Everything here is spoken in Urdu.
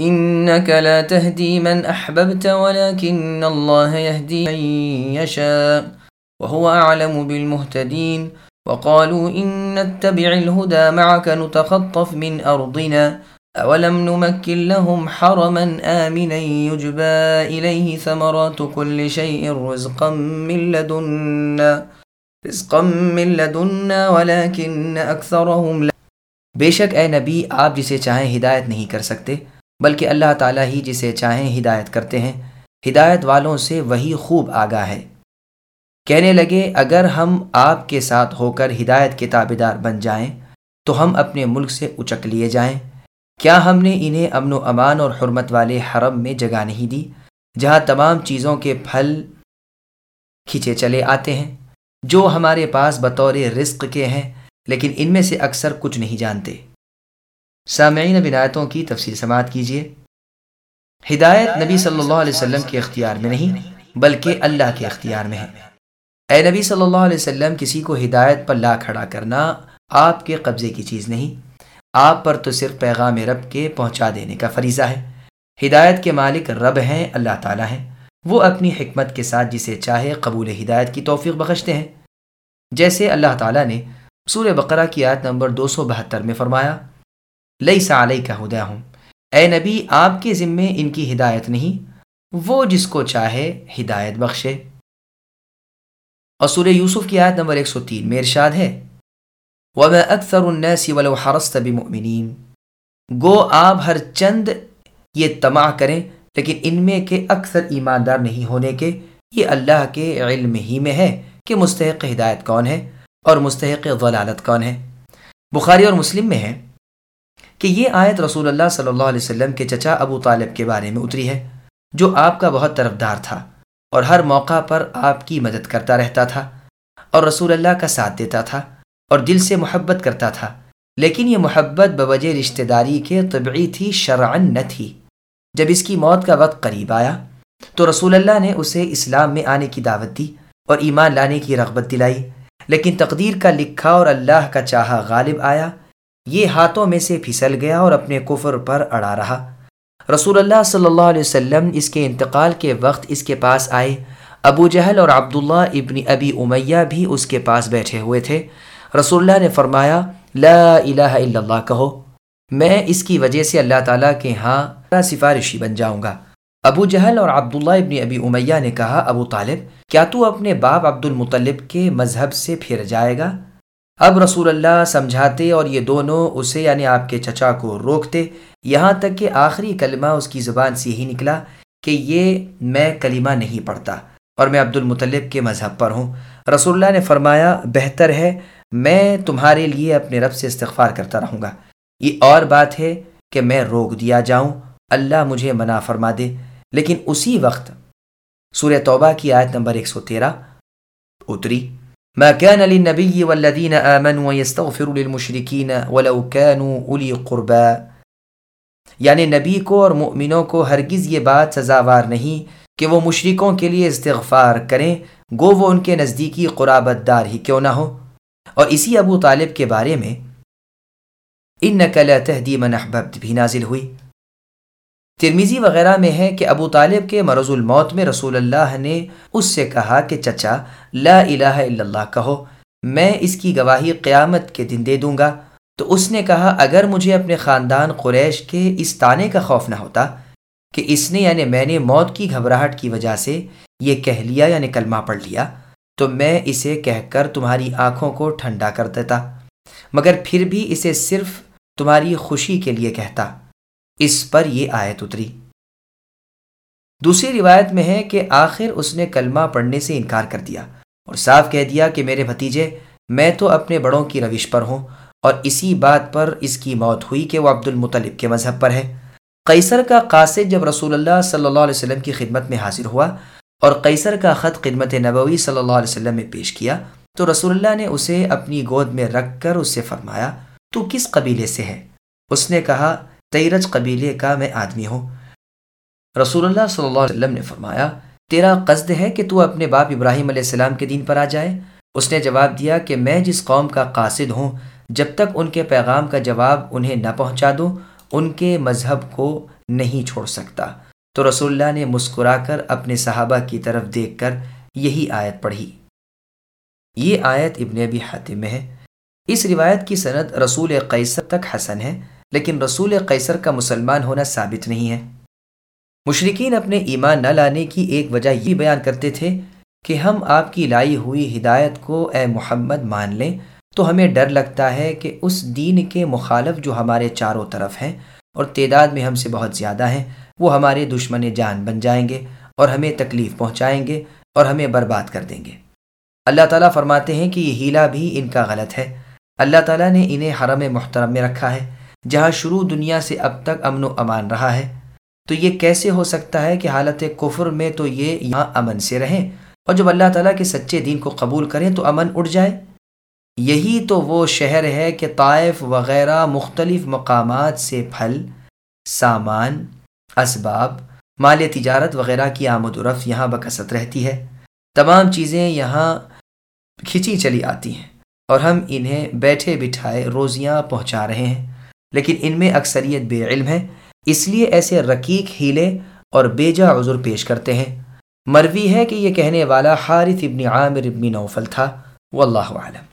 إنك لا تهدي من أحببت ولكن الله يهدي من يشاء وهو أعلم بالمهتدين. وقالوا إن نتبع الهدى معك نتخطف من أرضنا أولم نمكن لهم حرما آمنا يجبى إليه ثمرات كل شيء رزقا من لدنا رزقا من لدنا ولكن أكثرهم لا. شک اے نبی آپ جسے چاہیں ہدایت نہیں کر سکتے بلکہ اللہ تعالیٰ ہی جسے چاہیں ہدایت کرتے ہیں۔ ہدایت والوں سے وہی خوب آگاہ ہے۔ کہنے لگے، اگر ہم آپ کے ساتھ ہو کر ہدایت کے تابے دار بن جائیں، تو ہم اپنے ملک سے اچک لیے جائیں۔ کیا ہم نے انہیں امن و امان اور حرمت والے حرم میں جگہ نہیں دی، جہاں تمام چیزوں کے پھل کھینچے چلے آتے ہیں؟ جو ہمارے پاس بطور رزق کے ہیں، لیکن ان میں سے اکثر کچھ نہیں جانتے۔ سامعین بنایتوں کی تفصیل سماعت کیجیے۔ ہدایت نبی صلی اللہ علیہ وسلم کے اختیار میں نہیں، بلکہ اللہ کے اختیار میں ہے۔ اے نبی صلی اللہ علیہ وسلم، کسی کو ہدایت پر لا کھڑا کرنا آپ کے قبضے کی چیز نہیں۔ آپ پر تو صرف پیغام رب کے پہنچا دینے کا فریضہ ہے۔ ہدایت کے مالک رب ہیں، اللہ تعالیٰ ہیں۔ وہ اپنی حکمت کے ساتھ جسے چاہے قبول ہدایت کی توفیق بخشتے ہیں۔ جیسے اللہ تعالیٰ نے سورہ بقرہ کی آیت نمبر دو سو بہتر میں فرمایا لئی سعلیہ کا ہدایہ ہوں اے نبی، آپ کے ذمے ان کی ہدایت نہیں، وہ جس کو چاہے ہدایت بخشے۔ اور سورہ یوسف کی آیت نمبر 103 میں ارشاد ہے، وَمَا أَكْثَرُ النَّاسِ وَلَوْ حَرَصْتَ بِمُؤْمِنِينَ۔ گو، آپ ہر چند یہ تمع کریں، لیکن ان میں کہ اکثر ایماندار نہیں ہونے کے۔ یہ اللہ کے علم ہی میں ہے کہ مستحق ہدایت کون ہے اور مستحق ضلالت کون ہے۔ بخاری اور مسلم میں ہے۔ کہ یہ آیت رسول اللہ صلی اللہ علیہ وسلم کے چچا ابو طالب کے بارے میں اتری ہے، جو آپ کا بہت طرفدار تھا اور ہر موقع پر آپ کی مدد کرتا رہتا تھا اور رسول اللہ کا ساتھ دیتا تھا اور دل سے محبت کرتا تھا۔ لیکن یہ محبت بوجہ رشتہ داری کے طبعی تھی شرعن نہ تھی۔ جب اس کی موت کا وقت قریب آیا، تو رسول اللہ نے اسے اسلام میں آنے کی دعوت دی اور ایمان لانے کی رغبت دلائی۔ لیکن تقدیر کا لکھا اور اللہ کا چاہا غالب آیا یہ ہاتھوں میں سے پھسل گیا اور اپنے کفر پر اڑا رہا۔ رسول اللہ صلی اللہ علیہ وسلم اس کے انتقال کے وقت اس کے پاس آئے۔ ابو جہل اور عبداللہ ابن ابی امیہ بھی اس کے پاس بیٹھے ہوئے تھے۔ رسول اللہ نے فرمایا، لا الہ الا اللہ کہو۔ میں اس کی وجہ سے اللہ تعالیٰ کے ہاں سفارشی بن جاؤں گا۔ ابو جہل اور عبداللہ ابن ابی امیہ نے کہا، ابو طالب، کیا تو اپنے باپ عبد المطلب کے مذہب سے پھر جائے گا؟ اب رسول اللہ سمجھاتے اور یہ دونوں اسے یعنی آپ کے چچا کو روکتے، یہاں تک کہ آخری کلمہ اس کی زبان سے ہی نکلا کہ یہ میں کلمہ نہیں پڑھتا اور میں عبد المطلب کے مذہب پر ہوں۔ رسول اللہ نے فرمایا، بہتر ہے، میں تمہارے لیے اپنے رب سے استغفار کرتا رہوں گا۔ یہ اور بات ہے کہ میں روک دیا جاؤں، اللہ مجھے منع فرما دے۔ لیکن اسی وقت سورہ توبہ کی آیت نمبر 113 اتری۔ ما كان للنبي والذين آمنوا يستغفروا للمشركين ولو كانوا أولي قربا. یعنی نبی کو اور مؤمنوں کو ہرگز یہ بات سزاوار نہیں کہ وہ مشرکوں کے لیے استغفار کریں، گو وہ ان کے نزدیکی قرابت دار ہی کیوں نہ ہو۔ اور اسی ابو طالب کے بارے میں ان نقل تحدی منحبت بھی نازل ہوئی۔ ترمیزی وغیرہ میں ہے کہ ابو طالب کے مرض الموت میں رسول اللہ نے اس سے کہا کہ چچا، لا الہ الا اللہ کہو، میں اس کی گواہی قیامت کے دن دے دوں گا۔ تو اس نے کہا، اگر مجھے اپنے خاندان قریش کے اس تانے کا خوف نہ ہوتا کہ اس نے یعنی میں نے موت کی گھبراہٹ کی وجہ سے یہ کہہ لیا یعنی کلمہ پڑھ لیا، تو میں اسے کہہ کر تمہاری آنکھوں کو ٹھنڈا کر دیتا۔ مگر پھر بھی اسے صرف تمہاری خوشی کے لیے کہتا۔ اس پر یہ آیت اتری۔ دوسری روایت میں ہے کہ آخر اس نے کلمہ پڑھنے سے انکار کر دیا اور صاف کہہ دیا کہ میرے بھتیجے، میں تو اپنے بڑوں کی روش پر ہوں اور اسی بات پر اس کی موت ہوئی کہ وہ عبد المطلب کے مذہب پر ہے۔ قیصر کا قاصد جب رسول اللہ صلی اللہ علیہ وسلم کی خدمت میں حاضر ہوا اور قیصر کا خط خدمت نبوی صلی اللہ علیہ وسلم میں پیش کیا تو رسول اللہ نے اسے اپنی گود میں رکھ کر اس سے فرمایا، تو کس قبیلے سے ہے؟ اس نے کہا تیرج قبیلے کا میں آدمی ہوں۔ رسول اللہ صلی اللہ علیہ وسلم نے فرمایا، تیرا قصد ہے کہ تو اپنے باپ ابراہیم علیہ السلام کے دین پر آ جائے۔ اس نے جواب دیا کہ میں جس قوم کا قاصد ہوں، جب تک ان کے پیغام کا جواب انہیں نہ پہنچا دوں، ان کے مذہب کو نہیں چھوڑ سکتا۔ تو رسول اللہ نے مسکرا کر اپنے صحابہ کی طرف دیکھ کر یہی آیت پڑھی۔ یہ آیت ابن ابی حاتم میں ہے۔ اس روایت کی صنعت رسول قیصر تک حسن ہے۔ لیکن رسول قیصر کا مسلمان ہونا ثابت نہیں ہے۔ مشرقین اپنے ایمان نہ لانے کی ایک وجہ یہ بیان کرتے تھے کہ ہم آپ کی لائی ہوئی ہدایت کو اے محمد مان لیں تو ہمیں ڈر لگتا ہے کہ اس دین کے مخالف جو ہمارے چاروں طرف ہیں اور تعداد میں ہم سے بہت زیادہ ہیں، وہ ہمارے دشمن جان بن جائیں گے اور ہمیں تکلیف پہنچائیں گے اور ہمیں برباد کر دیں گے۔ اللہ تعالیٰ فرماتے ہیں کہ یہ ہیلا بھی ان کا غلط ہے۔ اللہ تعالیٰ نے انہیں حرم محترم میں رکھا ہے۔ جہاں شروع دنیا سے اب تک امن و امان رہا ہے۔ تو یہ کیسے ہو سکتا ہے کہ حالت کفر میں تو یہ یہاں امن سے رہیں اور جب اللہ تعالیٰ کے سچے دین کو قبول کریں تو امن اڑ جائے۔ یہی تو وہ شہر ہے کہ طائف وغیرہ مختلف مقامات سے پھل، سامان، اسباب، مال تجارت وغیرہ کی آمد و رفت یہاں بکثت رہتی ہے۔ تمام چیزیں یہاں کھچی چلی آتی ہیں اور ہم انہیں بیٹھے بٹھائے روزیاں پہنچا رہے ہیں۔ لیکن ان میں اکثریت بے علم ہے اس لیے ایسے رقیق ہیلے اور بیجا عذر پیش کرتے ہیں۔ مروی ہے کہ یہ کہنے والا حارث ابن عامر ابن نوفل تھا۔ واللہ عالم